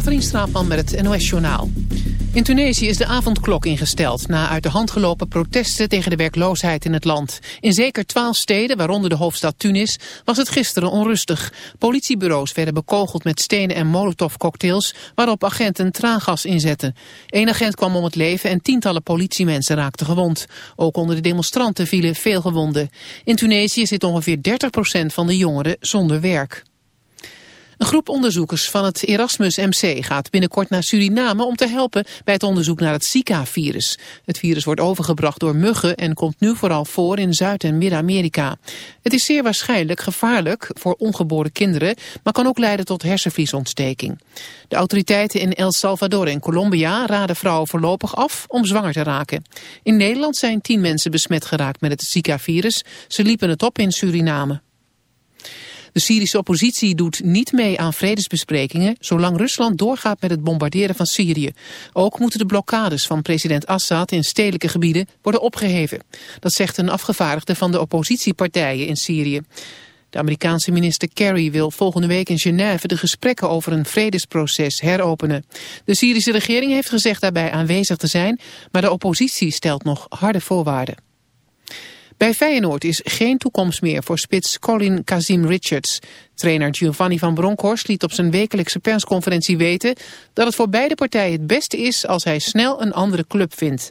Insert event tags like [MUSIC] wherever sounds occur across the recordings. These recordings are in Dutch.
Katrien Straatman met het NOS-journaal. In Tunesië is de avondklok ingesteld... na uit de hand gelopen protesten tegen de werkloosheid in het land. In zeker twaalf steden, waaronder de hoofdstad Tunis... was het gisteren onrustig. Politiebureaus werden bekogeld met stenen en molotovcocktails... waarop agenten traangas inzetten. Eén agent kwam om het leven en tientallen politiemensen raakten gewond. Ook onder de demonstranten vielen veel gewonden. In Tunesië zit ongeveer 30% van de jongeren zonder werk. Een groep onderzoekers van het Erasmus MC gaat binnenkort naar Suriname om te helpen bij het onderzoek naar het Zika-virus. Het virus wordt overgebracht door muggen en komt nu vooral voor in Zuid- en Midden-Amerika. Het is zeer waarschijnlijk gevaarlijk voor ongeboren kinderen, maar kan ook leiden tot hersenvliesontsteking. De autoriteiten in El Salvador en Colombia raden vrouwen voorlopig af om zwanger te raken. In Nederland zijn tien mensen besmet geraakt met het Zika-virus. Ze liepen het op in Suriname. De Syrische oppositie doet niet mee aan vredesbesprekingen zolang Rusland doorgaat met het bombarderen van Syrië. Ook moeten de blokkades van president Assad in stedelijke gebieden worden opgeheven. Dat zegt een afgevaardigde van de oppositiepartijen in Syrië. De Amerikaanse minister Kerry wil volgende week in Genève de gesprekken over een vredesproces heropenen. De Syrische regering heeft gezegd daarbij aanwezig te zijn, maar de oppositie stelt nog harde voorwaarden. Bij Feyenoord is geen toekomst meer voor spits Colin Kazim Richards. Trainer Giovanni van Bronckhorst liet op zijn wekelijkse persconferentie weten... dat het voor beide partijen het beste is als hij snel een andere club vindt.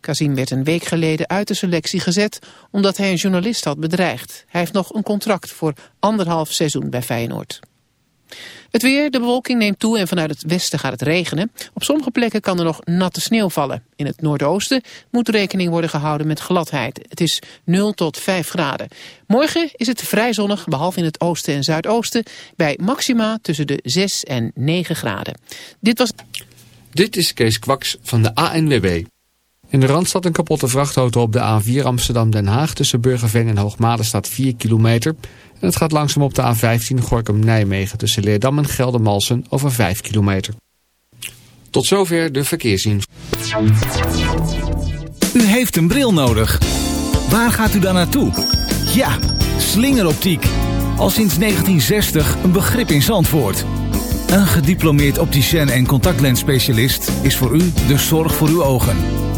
Kazim werd een week geleden uit de selectie gezet omdat hij een journalist had bedreigd. Hij heeft nog een contract voor anderhalf seizoen bij Feyenoord. Het weer, de bewolking neemt toe en vanuit het westen gaat het regenen. Op sommige plekken kan er nog natte sneeuw vallen. In het noordoosten moet rekening worden gehouden met gladheid. Het is 0 tot 5 graden. Morgen is het vrij zonnig, behalve in het oosten en zuidoosten... bij maxima tussen de 6 en 9 graden. Dit was... Dit is Kees Kwaks van de ANWB. In de Randstad een kapotte vrachtauto op de A4 Amsterdam-Den Haag... tussen Burgerveen en Hoogmade staat 4 kilometer... Het gaat langzaam op de A15 Gorkum-Nijmegen tussen Leerdam en Geldermalsen over 5 kilometer. Tot zover de verkeersinformatie. U heeft een bril nodig. Waar gaat u dan naartoe? Ja, slingeroptiek. Al sinds 1960 een begrip in Zandvoort. Een gediplomeerd opticien en contactlensspecialist is voor u de zorg voor uw ogen.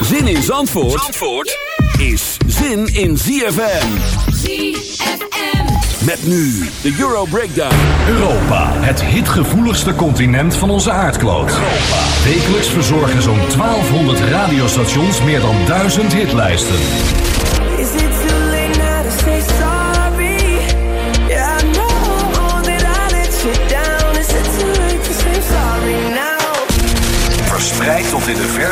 Zin in Zandvoort, Zandvoort is zin in ZFM. ZFM. Met nu de Euro Breakdown. Europa, het hitgevoeligste continent van onze aardkloot. Europa. Wekelijks verzorgen zo'n 1200 radiostations meer dan 1000 hitlijsten.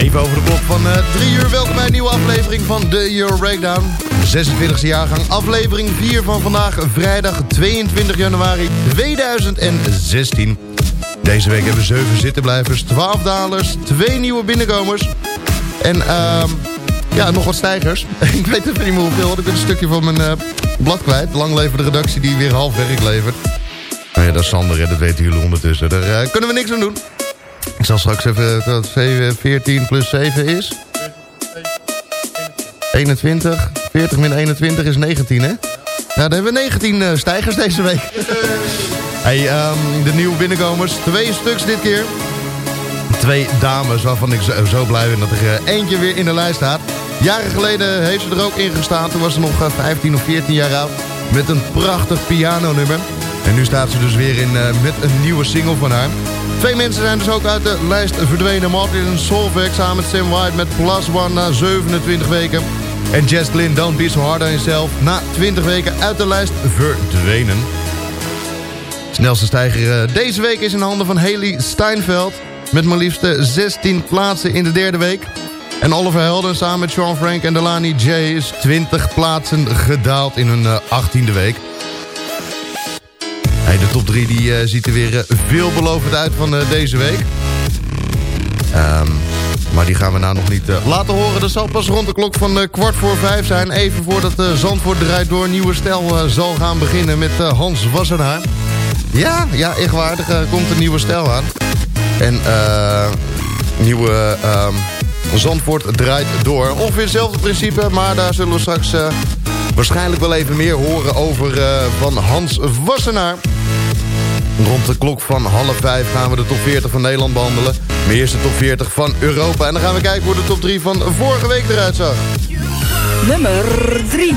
Even over de klok van 3 uur. Welkom bij een nieuwe aflevering van de Euro Breakdown. 26e jaargang, aflevering 4 van vandaag, vrijdag 22 januari 2016. Deze week hebben we 7 zittenblijvers, 12 dalers, 2 nieuwe binnenkomers. En ehm ja, nog wat stijgers. [LAUGHS] ik weet even niet meer hoeveel, ik ben een stukje van mijn eh, blad kwijt. Lang de redactie die weer half werk levert. Nou ja, dat is Sander, hè, dat weten jullie ondertussen. Daar eh, kunnen we niks aan doen. Ik zal straks even dat 14 plus 7 is. 21. 40 min 21 is 19, hè? Nou, dan hebben we 19 uh, stijgers deze week. hey, um, de nieuwe binnenkomers. Twee stuks dit keer. Twee dames waarvan ik zo, zo blij ben dat er uh, eentje weer in de lijst staat. Jaren geleden heeft ze er ook in gestaan. Toen was ze nog uh, 15 of 14 jaar oud. Met een prachtig pianonummer. En nu staat ze dus weer in uh, met een nieuwe single van haar. Twee mensen zijn dus ook uit de lijst verdwenen. Martin Solveig samen met Sam White met Plus One na 27 weken. En Jess Glynn, Don't Be So Hard On Yourself, na 20 weken uit de lijst verdwenen. Snelste stijger uh, deze week is in handen van Haley Steinfeld... met maar liefst 16 plaatsen in de derde week. En Oliver Helden samen met Sean Frank en Delani J... is 20 plaatsen gedaald in hun uh, 18e week. Hey, de top 3 die, uh, ziet er weer uh, veelbelovend uit van uh, deze week. Um, maar die gaan we nou nog niet laten horen. Dat zal pas rond de klok van kwart voor vijf zijn. Even voordat Zandvoort draait door. Nieuwe stijl zal gaan beginnen met Hans Wassenaar. Ja, ja, echt. Er komt een nieuwe stijl aan. En nieuwe... Um, Zandvoort draait door. Ongeveer hetzelfde principe, maar daar zullen we straks waarschijnlijk wel even meer horen over van Hans Wassenaar. Rond de klok van half vijf gaan we de top 40 van Nederland behandelen. Maar eerst de top 40 van Europa. En dan gaan we kijken hoe de top 3 van vorige week eruit zag. Nummer 3.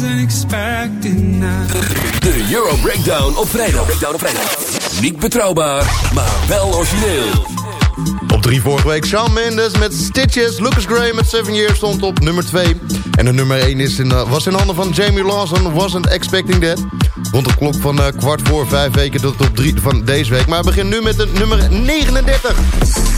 Wasn't expecting that. De Euro Breakdown op vrijdag. Breakdown op vrijdag. Niet betrouwbaar, maar wel origineel. Op drie vorige week Shawn Mendes met Stitches. Lucas Gray met Seven Years stond op nummer 2. En de nummer 1 is in, uh, was in handen van Jamie Lawson. Wasn't expecting that. Rond de klok van uh, kwart voor vijf weken tot op drie van deze week. Maar we beginnen nu met de nummer 39.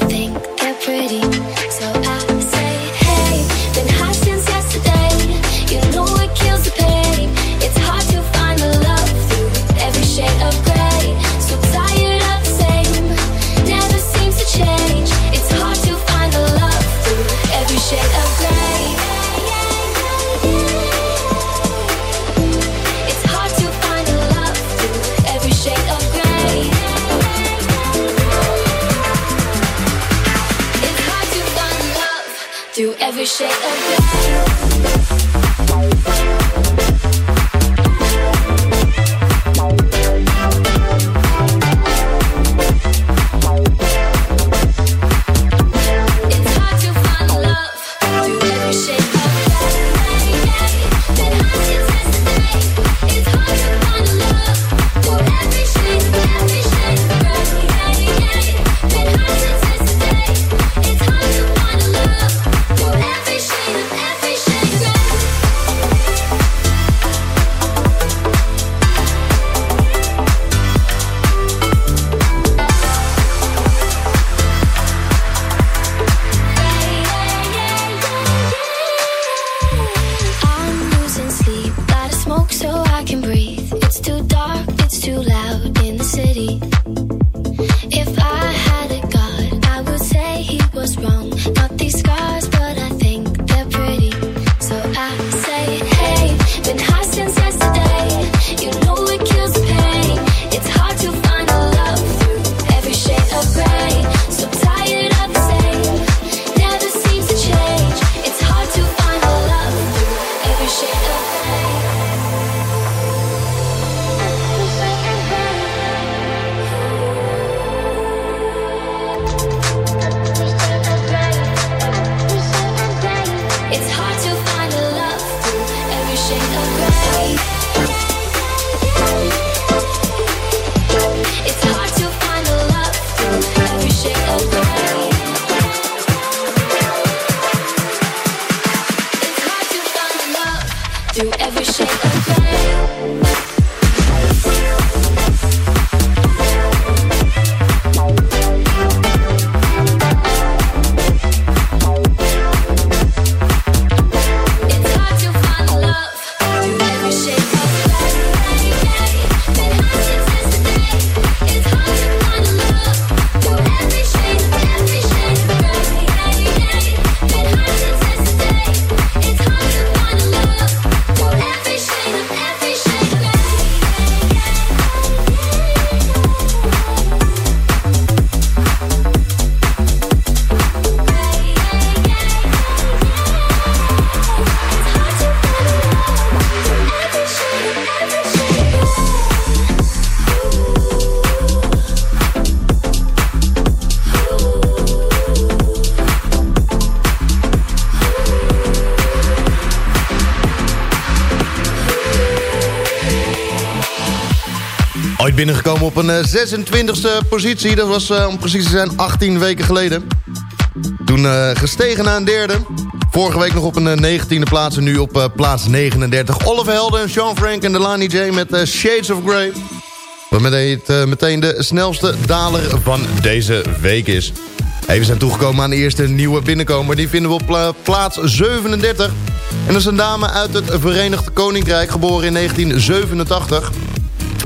binnengekomen op een eh, 26e positie. Dat was eh, om precies te zijn 18 weken geleden. Toen eh, gestegen naar een derde. Vorige week nog op een eh, 19e plaats en nu op eh, plaats 39. Oliver Helden, Sean Frank en Delani J met eh, Shades of Grey. Waarmee het eh, meteen de snelste daler van deze week is. We zijn toegekomen aan de eerste nieuwe binnenkomer. Die vinden we op pla- plaats 37. En dat is een dame uit het Verenigd Koninkrijk, geboren in 1987.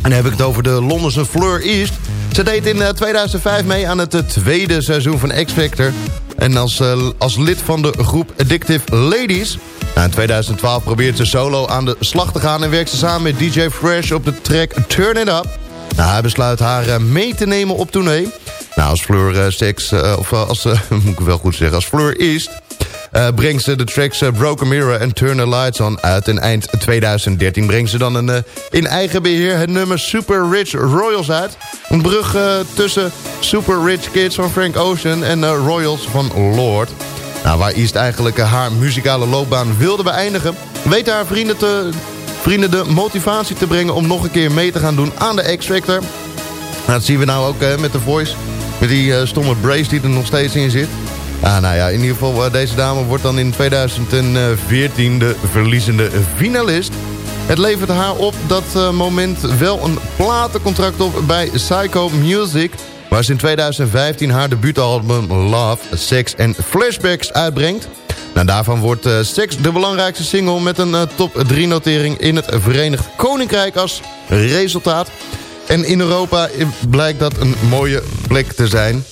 En dan heb ik het over de Londense Fleur East. Ze deed in eh, 2005 mee aan het eh, tweede seizoen van X Factor. En als, eh, als lid van de groep Addictive Ladies. Nou, in 2012 probeert ze solo aan de slag te gaan... en werkt ze samen met DJ Fresh op de track Turn It Up. Nou, hij besluit haar eh, mee te nemen op tournee. Nou, als Fleur eh, Sex, eh, of eh, als, eh, [LAUGHS] moet ik wel goed zeggen, als Fleur East... uh, brengt ze de tracks Broken Mirror en Turn the Lights On uit. En eind 2013 brengt ze dan een, in eigen beheer het nummer Super Rich Royals uit. Een brug tussen Super Rich Kids van Frank Ocean en Royals van Lord. Nou, waar East eigenlijk haar muzikale loopbaan wilde beëindigen... weet haar vrienden, vrienden de motivatie te brengen om nog een keer mee te gaan doen aan de X-Factor. Nou, dat zien we nou ook met de Voice. Met die stomme brace die er nog steeds in zit. Ah, nou ja, in ieder geval, uh, deze dame wordt dan in 2014 de verliezende finalist. Het levert haar op dat uh, moment wel een platencontract op bij Psycho Music... waar ze in 2015 haar debuutalbum Love, Sex and Flashbacks uitbrengt. Nou, daarvan wordt uh, Sex de belangrijkste single met een top 3 notering in het Verenigd Koninkrijk als resultaat. En in Europa blijkt dat een mooie plek te zijn.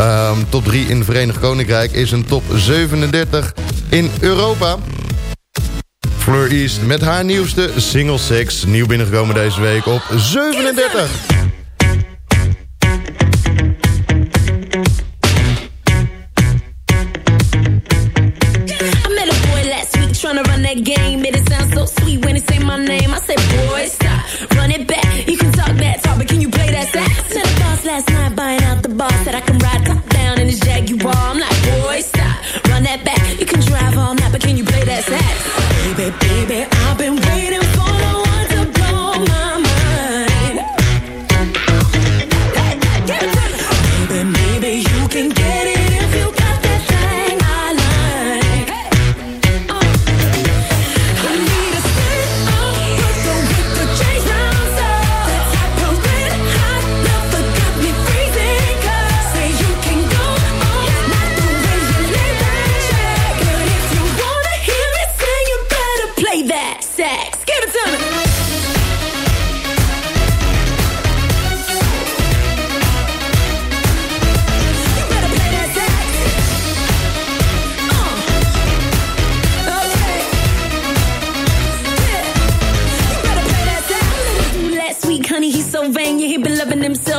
Um, top 3 in het Verenigd Koninkrijk is een top 37 in Europa. Fleur East met haar nieuwste single Sex. Nieuw binnengekomen deze week op 37. trying to run that game. It sound so sweet when my name.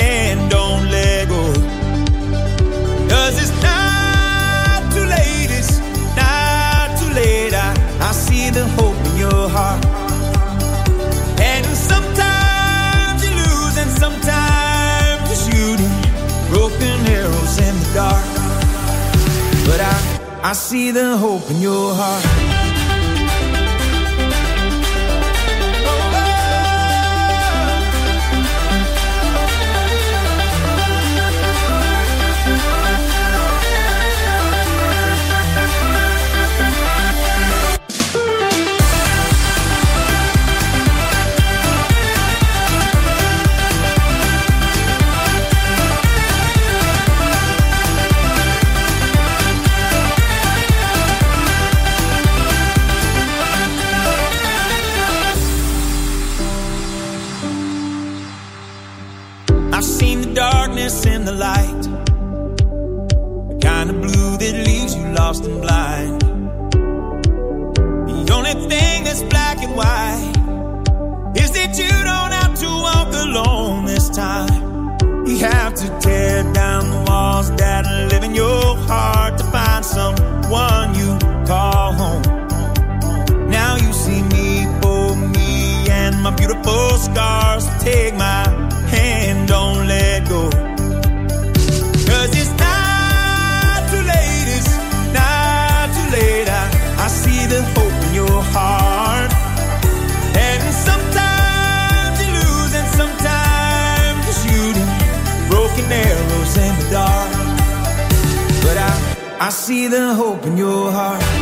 hand, don't let go. Cause it's not too late, it's not too late. I, I see the hope in your heart. And sometimes you lose, and sometimes you're broken arrows in the dark. But I, I see the hope in your heart. Lost and blind. The only thing that's black and white is that you don't have to walk alone this time. You have to tear down the walls that live in your heart to find someone you call the hope in your heart.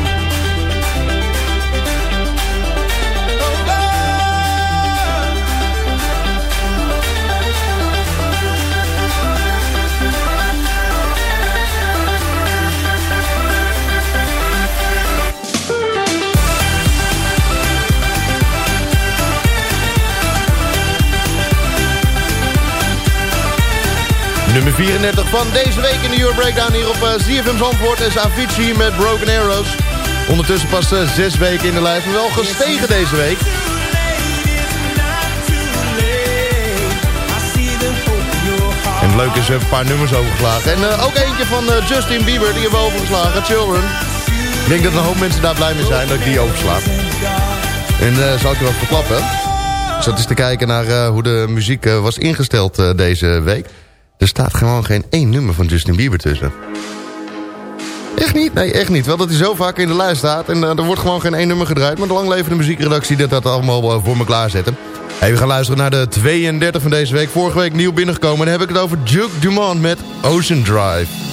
Nummer 34 van deze week in de Euro Breakdown hier op uh, ZFM Zandvoort is Avicii met Broken Arrows. Ondertussen pas uh, zes weken in de lijst, maar wel gestegen deze week. En het leuke is, we hebben een paar nummers overgeslagen. En ook eentje van Justin Bieber, die hebben we overgeslagen, Children. Ik denk dat een hoop mensen daar blij mee zijn dat ik die oversla. En zal ik je wat verklappen. Ik zat eens te kijken naar hoe de muziek was ingesteld deze week. Er staat gewoon geen één nummer van Justin Bieber tussen. Echt niet? Nee, echt niet. Wel dat hij zo vaak in de lijst staat. En uh, er wordt gewoon geen één nummer gedraaid. Maar de langlevende muziekredactie dat dat allemaal uh, voor me klaarzetten. Hey, we gaan luisteren naar de 32 van deze week. Vorige week nieuw binnengekomen. En dan heb ik het over Duke Dumont met Ocean Drive.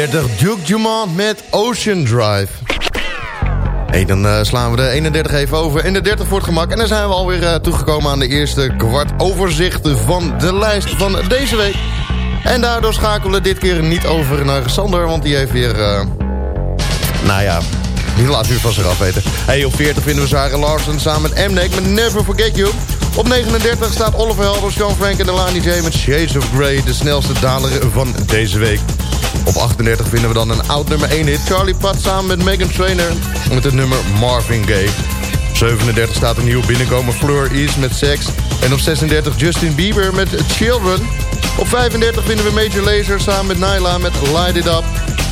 32 Duke Dumont met Ocean Drive. Hey, dan uh, slaan we de 31 even over en de 30 voor het gemak. En dan zijn we alweer uh, toegekomen aan de eerste kwart overzicht van de lijst van deze week. En daardoor schakelen we dit keer niet over naar Sander, want die heeft weer... Uh, nou ja, die laat u van zich af weten. Hey, op 40 vinden we Sarah Larsen samen met Mnek met Never Forget You. Op 39 staat Oliver Helders, Sean Frank en Delani J met Shades of Grey, de snelste daler van deze week. Op 38 vinden we dan een oud nummer 1 hit. Charlie Pat samen met Megan Trainor met het nummer Marvin Gaye. 37 staat een nieuw binnenkomen Fleur East met Sex. En op 36 Justin Bieber met Children. Op 35 vinden we Major Lazer samen met Nyla met Light It Up.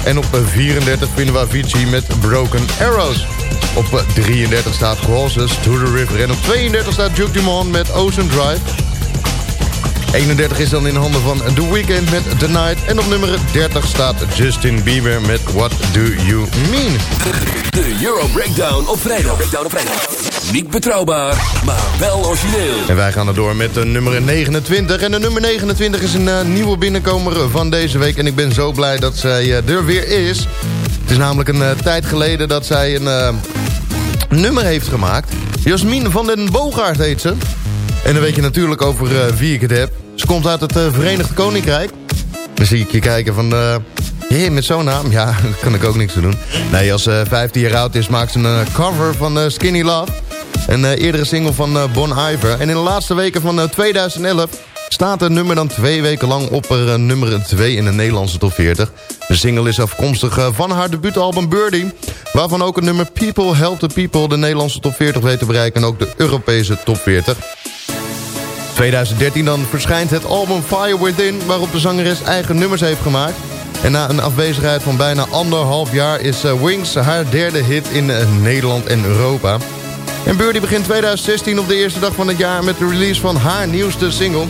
En op 34 vinden we Avicii met Broken Arrows. Op 33 staat Crosses to the River. En op 32 staat Duke Dumont met Ocean Drive. 31 is dan in handen van The Weeknd met The Night. En op nummer 30 staat Justin Bieber met What Do You Mean. De Euro Breakdown op vrijdag. Breakdown op vrijdag. Niet betrouwbaar, maar wel origineel. En wij gaan er door met de nummer 29. En de nummer 29 is een uh, nieuwe binnenkomer van deze week. En ik ben zo blij dat zij uh, er weer is. Het is namelijk een uh, tijd geleden dat zij een nummer heeft gemaakt. Jasmin van den Boogaard heet ze. En dan weet je natuurlijk over uh, wie ik het heb. Ze komt uit het uh, Verenigd Koninkrijk. Dan zie ik je kijken van... Uh, hey, met zo'n naam? Ja, [LAUGHS] daar kan ik ook niks aan doen. Nee, als ze 15 jaar oud is, maakt ze een cover van Skinny Love. Een eerdere single van Bon Iver. En in de laatste weken van 2011 staat het nummer dan twee weken lang op er, nummer 2 in de Nederlandse top 40. De single is afkomstig van haar debuutalbum Birdie... waarvan ook het nummer People Help the People de Nederlandse top 40 weet te bereiken... en ook de Europese top 40. 2013 dan verschijnt het album Fire Within... waarop de zangeres eigen nummers heeft gemaakt. En na een afwezigheid van bijna anderhalf jaar... is Wings haar derde hit in Nederland en Europa. En Birdie begint 2016 op de eerste dag van het jaar... met de release van haar nieuwste single.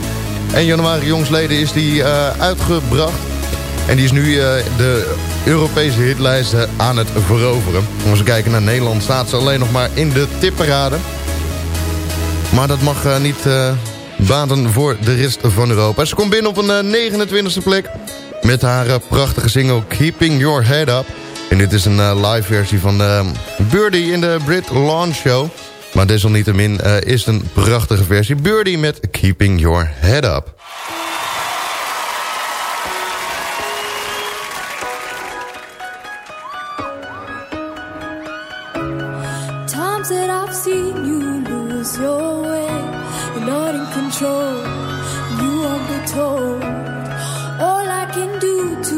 En januari jongsleden is die uh, uitgebracht. En die is nu de Europese hitlijsten aan het veroveren. Als we kijken naar Nederland staat ze alleen nog maar in de tipparade. Maar dat mag niet baten voor de rest van Europa. Ze komt binnen op een 29e plek met haar prachtige single Keeping Your Head Up. En dit is een live versie van Birdie in de Brit Launch Show. Maar desalniettemin is het een prachtige versie. Birdie met Keeping Your Head Up. Times that I've seen you lose your. You're not in control. You won't be told. All I can do to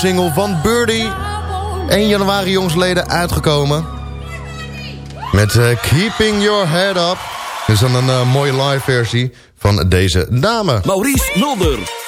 single van Birdie. 1 januari jongsleden uitgekomen. Met eh, Keeping Your Head Up. Dit is dan een eh, mooie live versie van deze dame. Maurice Mulder.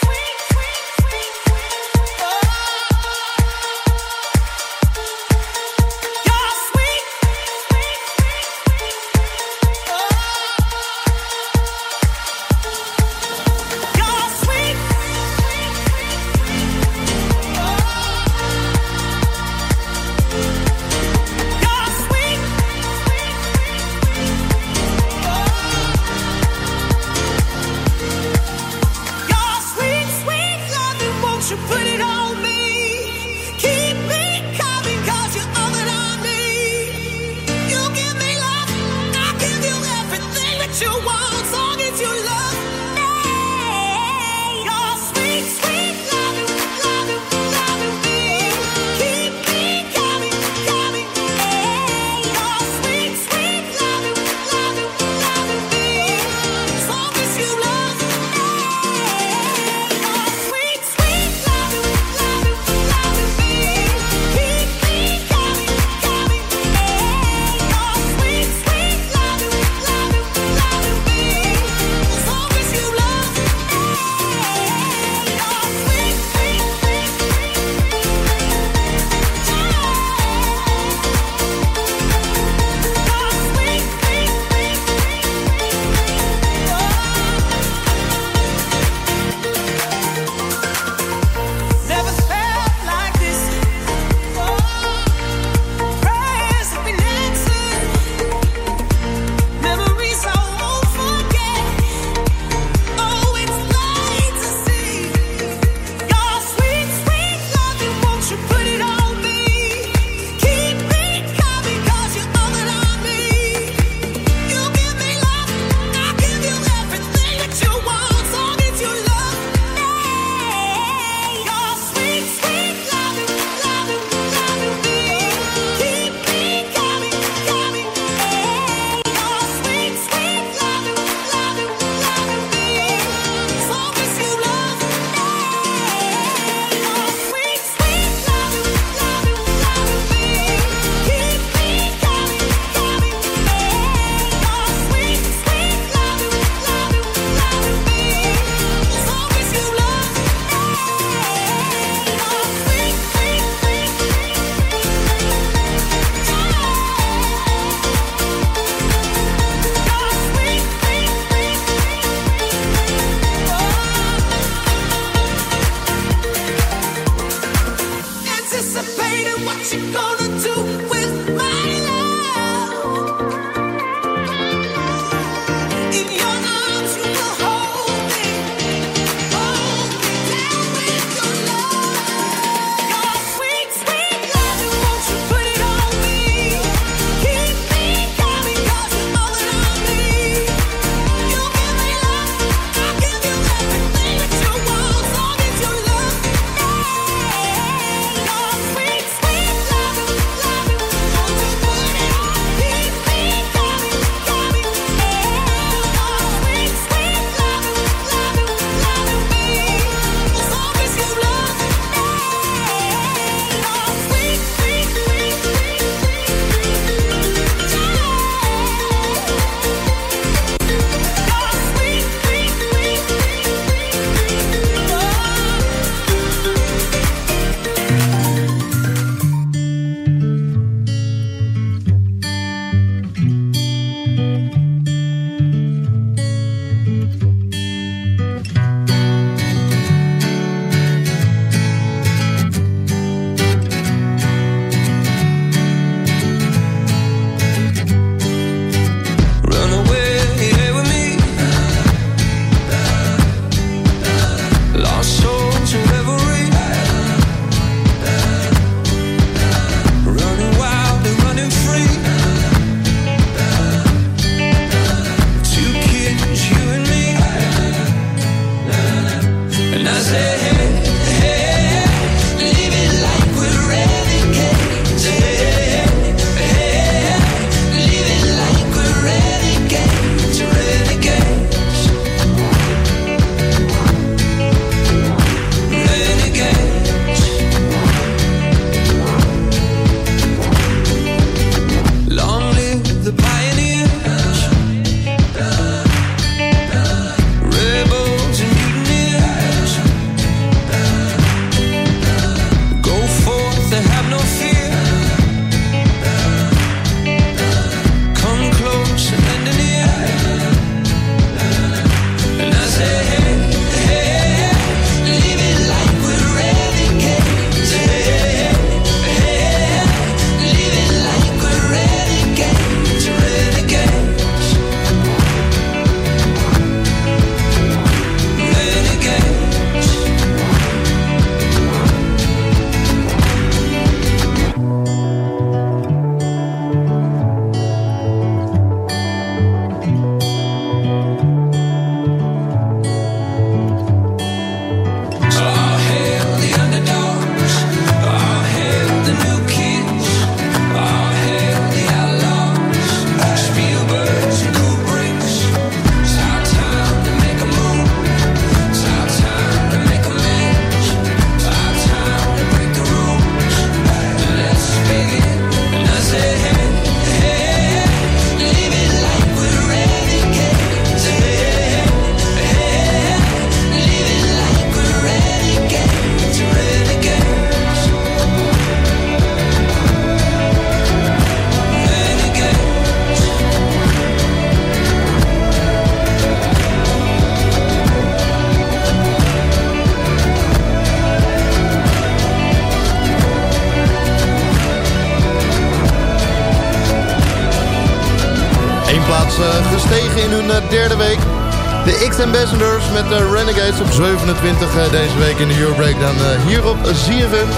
De X-Ambassadors met de Renegades op 27 deze week in de Euro Breakdown hier op ZFM.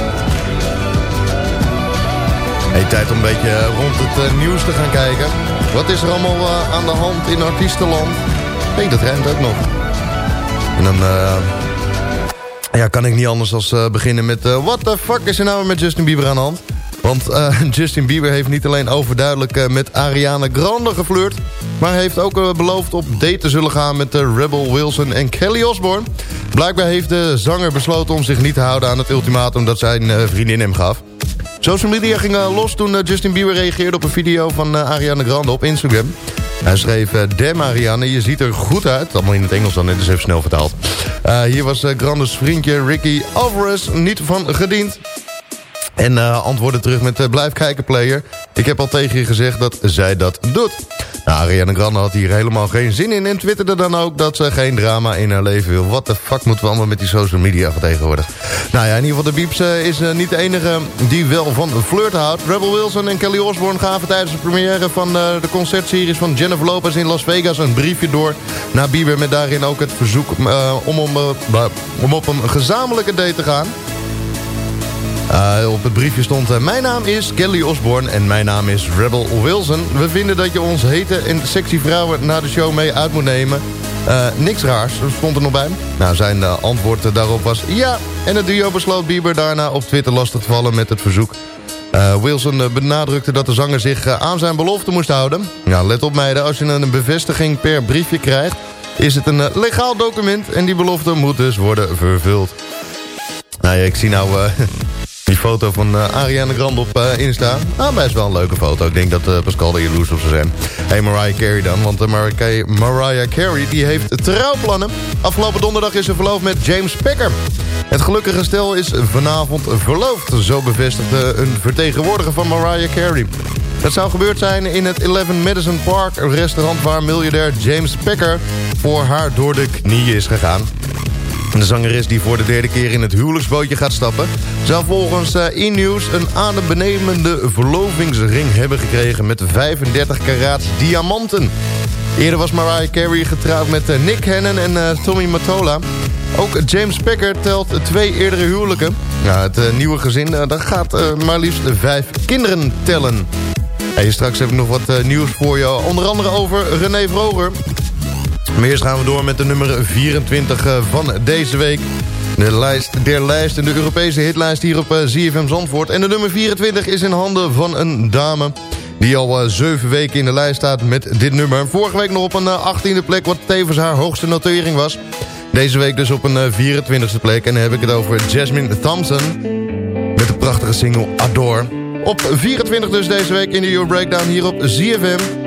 Hey, tijd om een beetje rond het nieuws te gaan kijken. Wat is er allemaal aan de hand in artiestenland? Hé, hey, dat rijmt ook nog. En dan ja, kan ik niet anders dan beginnen met... what the fuck is er nou met Justin Bieber aan de hand? Want [LAUGHS] Justin Bieber heeft niet alleen overduidelijk met Ariana Grande geflirt... maar heeft ook uh, beloofd op date te zullen gaan met Rebel Wilson en Kelly Osbourne. Blijkbaar heeft de zanger besloten om zich niet te houden aan het ultimatum dat zijn vriendin hem gaf. Social media ging los toen Justin Bieber reageerde op een video van Ariana Grande op Instagram. Hij schreef, damn Ariane, je ziet er goed uit. Allemaal in het Engels dan, net is even snel vertaald. hier was Grandes vriendje Ricky Alvarez niet van gediend. En uh, antwoordde terug met blijf kijken player. Ik heb al tegen je gezegd dat zij dat doet. Nou, Ariana Grande had hier helemaal geen zin in en twitterde dan ook dat ze geen drama in haar leven wil. Wat de fuck moeten we allemaal met die social media van tegenwoordig? Nou ja, in ieder geval de Beeps uh, is niet de enige die wel van flirt houdt. Rebel Wilson en Kelly Osbourne gaven tijdens de première van de concertseries van Jennifer Lopez in Las Vegas een briefje door naar Bieber. Met daarin ook het verzoek om, om op een gezamenlijke date te gaan. Uh, op het briefje stond... Uh, mijn naam is Kelly Osborne en mijn naam is Rebel Wilson. We vinden dat je ons hete en sexy vrouwen na de show mee uit moet nemen. Uh, niks raars, stond er nog bij. Nou, zijn antwoord daarop was ja. En het duo besloot Bieber daarna op Twitter lastig te vallen met het verzoek. Wilson benadrukte dat de zanger zich aan zijn belofte moest houden. Nou, let op meiden, als je een bevestiging per briefje krijgt... is het een legaal document en die belofte moet dus worden vervuld. Nou ja, ik zie nou [LAUGHS] die foto van uh, Ariana Grande op uh, Insta. Nou, best wel een leuke foto. Ik denk dat uh, Pascal er jaloers op zou zijn. Hey, Mariah Carey dan. Want Mariah, Mariah Carey die heeft trouwplannen. Afgelopen donderdag is ze verloofd met James Packer. Het gelukkige stel is vanavond verloofd. Zo bevestigde een vertegenwoordiger van Mariah Carey. Het zou gebeurd zijn in het 11 Madison Park restaurant... waar miljardair James Packer voor haar door de knieën is gegaan. De zangeres die voor de derde keer in het huwelijksbootje gaat stappen... zou volgens uh, e-news een adembenemende verlovingsring hebben gekregen... met 35 karaats diamanten. Eerder was Mariah Carey getrouwd met uh, Nick Cannon en uh, Tommy Mottola. Ook James Packer telt twee eerdere huwelijken. Ja, het nieuwe gezin dat gaat maar liefst vijf kinderen tellen. Hey, straks heb ik nog wat nieuws voor je. Onder andere over René Vroger... Maar eerst gaan we door met de nummer 24 eh, van deze week. De lijst der lijst de Europese hitlijst hier op ZFM eh, Zandvoort. En de nummer 24 is in handen van een dame... die al 7 eh, weken in de lijst staat met dit nummer. Vorige week nog op een 18e plek, wat tevens haar hoogste notering was. Deze week dus op een 24e plek. En dan heb ik het over Jasmine Thompson... met de prachtige single Adore. Op 24 dus deze week in de Euro Breakdown hier op ZFM...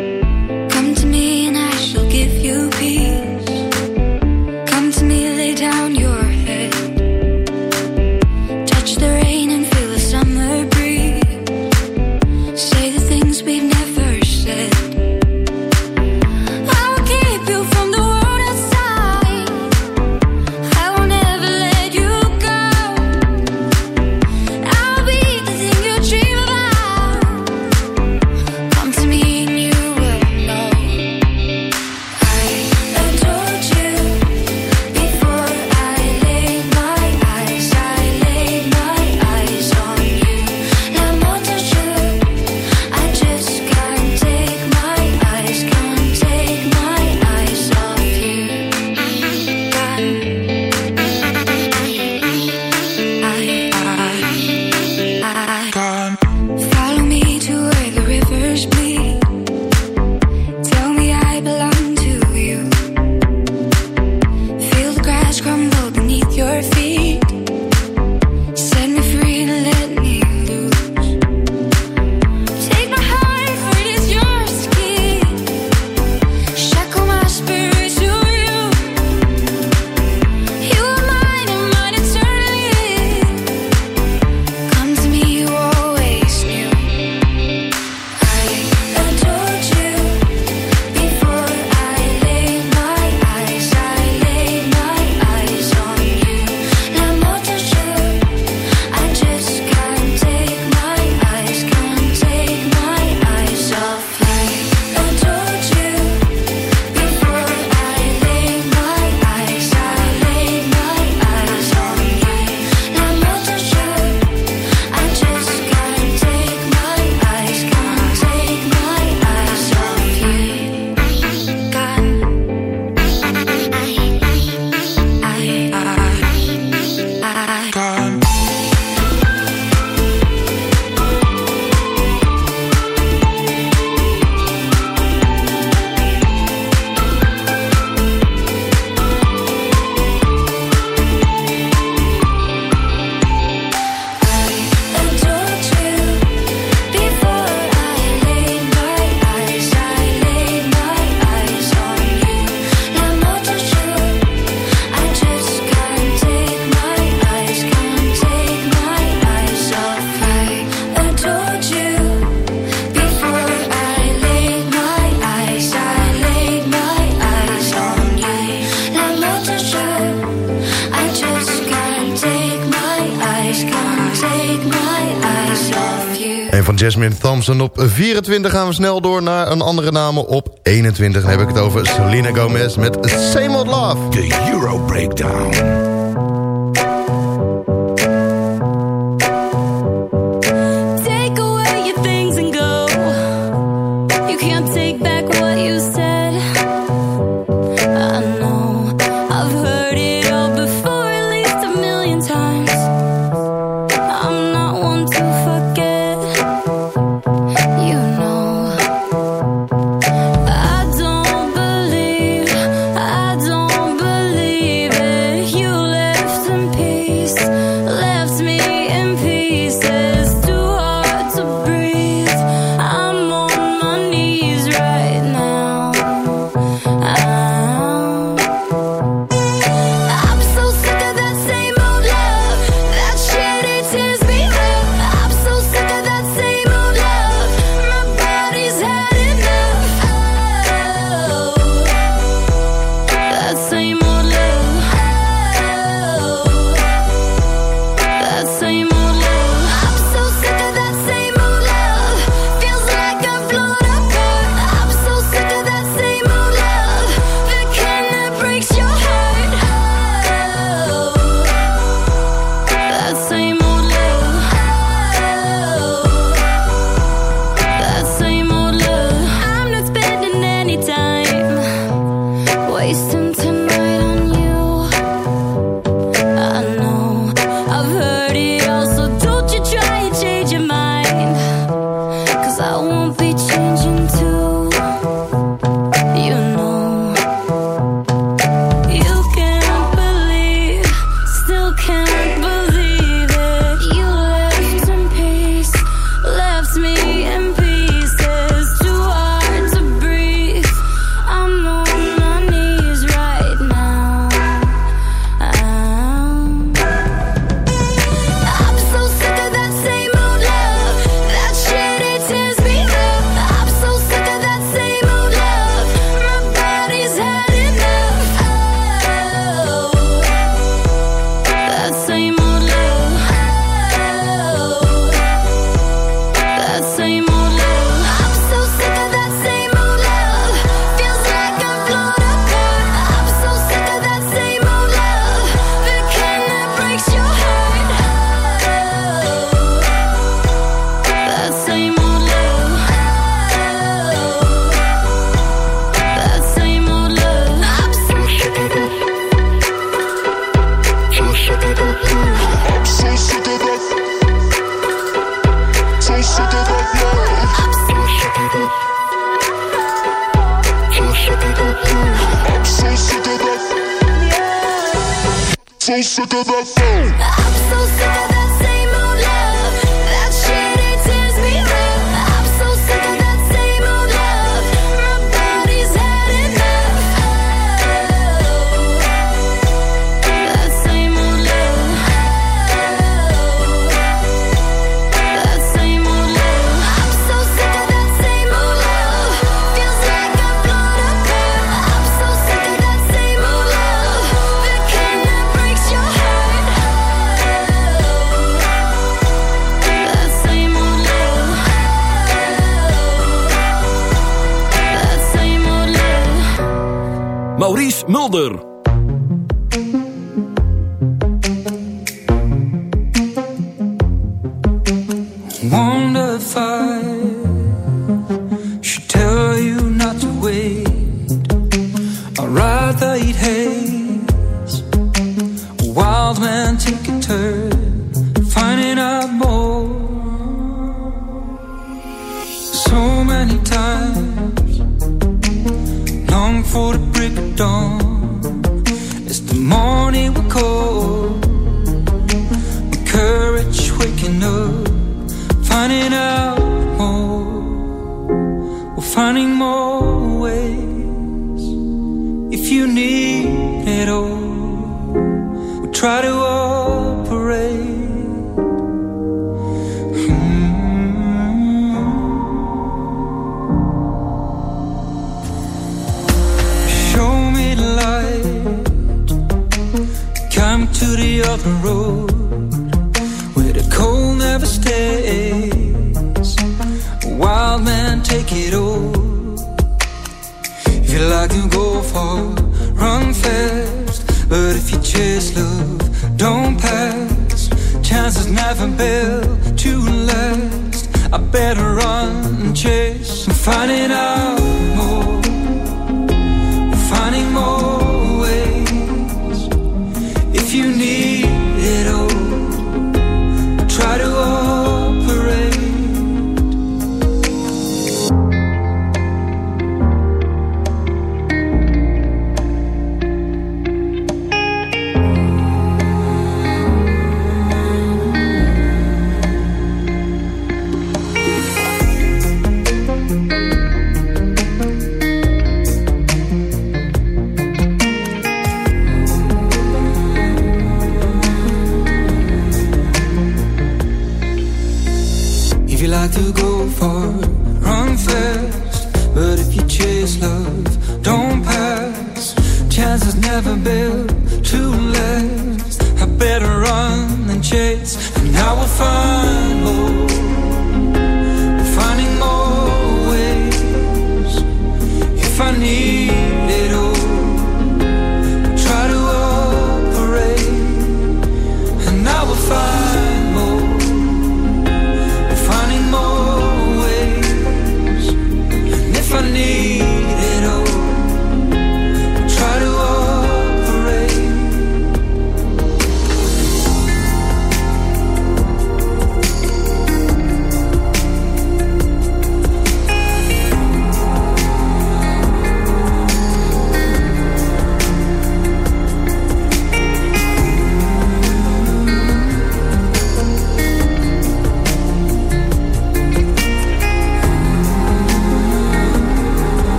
Thompson op 24 gaan we snel door naar een andere naam. Op 21 heb ik het over Selena Gomez met Same Old Love. The Euro Breakdown.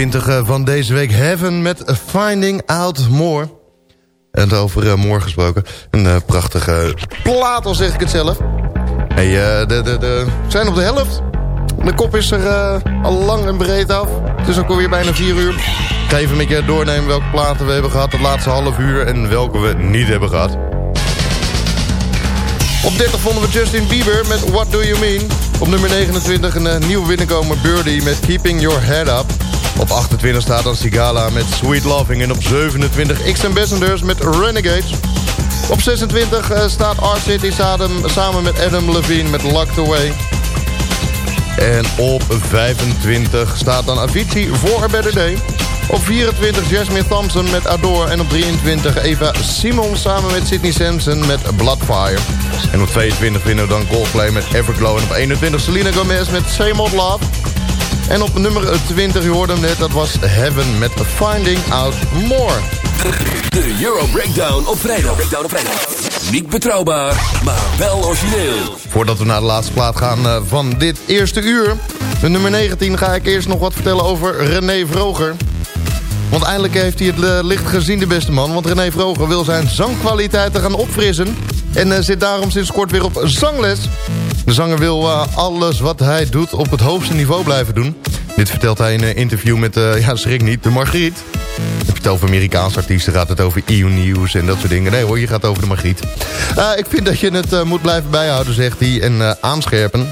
20 eh, van deze week, Heaven met Finding Out More. En over uh, More gesproken. Een uh, prachtige plaat, al zeg ik het zelf. Hey, de, de, de, we zijn op de helft. De kop is er al lang en breed af. Het is ook alweer bijna 4 uur. Ik ga even met je doornemen welke platen we hebben gehad het laatste half uur... en welke we niet hebben gehad. Op 30 vonden we Justin Bieber met What Do You Mean. Op nummer 29 een nieuwe binnenkomer Birdie met Keeping Your Head Up. Op 28 staat dan Sigala met Sweet Loving. En op 27 X Ambassadors met Renegades. Op 26 uh, staat Art City samen met Adam Levine met Locked Away. En op 25 staat dan Avicii voor A Better Day. Op 24 Jasmine Thompson met Adore. En op 23 Eva Simon samen met Sydney Sampson met Bloodfire. En op 22 vinden we dan Coldplay met Everglow. En op 21 Selena Gomez met Same Old Love. En op nummer 20, je hoorde hem net, dat was Heaven met Finding Out More. De Euro Breakdown op vrijdag. Breakdown op vrijdag. Niet betrouwbaar, maar wel origineel. Voordat we naar de laatste plaat gaan uh, van dit eerste uur... de nummer 19 ga ik eerst nog wat vertellen over René Vroger. Want eindelijk heeft hij het uh, licht gezien, de beste man. Want René Vroger wil zijn zangkwaliteiten gaan opfrissen... en uh, zit daarom sinds kort weer op zangles... De zanger wil uh, alles wat hij doet op het hoogste niveau blijven doen. Dit vertelt hij in een interview met, uh, ja schrik niet, de Margriet. Het vertelt over Amerikaanse artiesten, gaat het over EU News en dat soort dingen. Nee hoor, je gaat over de Margriet. Uh, ik vind dat je het moet blijven bijhouden, zegt hij, en aanscherpen.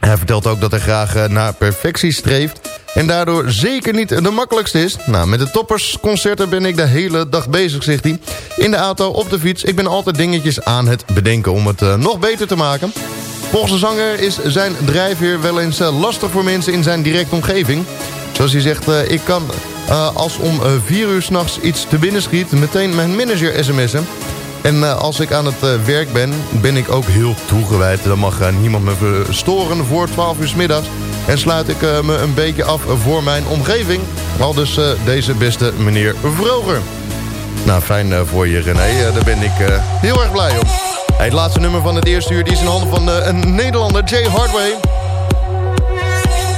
Hij vertelt ook dat hij graag naar perfectie streeft... en daardoor zeker niet de makkelijkste is. Nou, met de toppersconcerten ben ik de hele dag bezig, zegt hij. In de auto, op de fiets, ik ben altijd dingetjes aan het bedenken... om het nog beter te maken... Volgens de zanger is zijn drijfveer wel eens uh, lastig voor mensen in zijn directe omgeving. Zoals hij zegt, uh, ik kan als om vier uur s'nachts iets te binnen schiet... meteen mijn manager sms'en. En als ik aan het werk ben, ben ik ook heel toegewijd. Dan mag niemand me storen voor 12 uur s middags. En sluit ik me een beetje af voor mijn omgeving. Al dus deze beste meneer Vroger. Nou, fijn voor je René. daar ben ik heel erg blij om. Het laatste nummer van het eerste uur die is in handen van een Nederlander, Jay Hardway.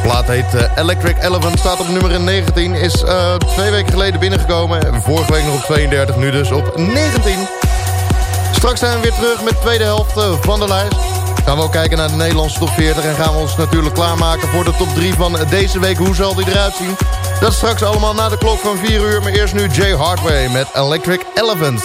De plaat heet Electric Elephant, staat op nummer 19. Is twee weken geleden binnengekomen. Vorige week nog op 32, nu dus op 19. Straks zijn we weer terug met de tweede helft van de lijst. Gaan we ook kijken naar de Nederlandse top 40. En gaan we ons natuurlijk klaarmaken voor de top 3 van deze week. Hoe zal die eruit zien? Dat straks allemaal na de klok van 4 uur. Maar eerst nu Jay Hardway met Electric Elephants.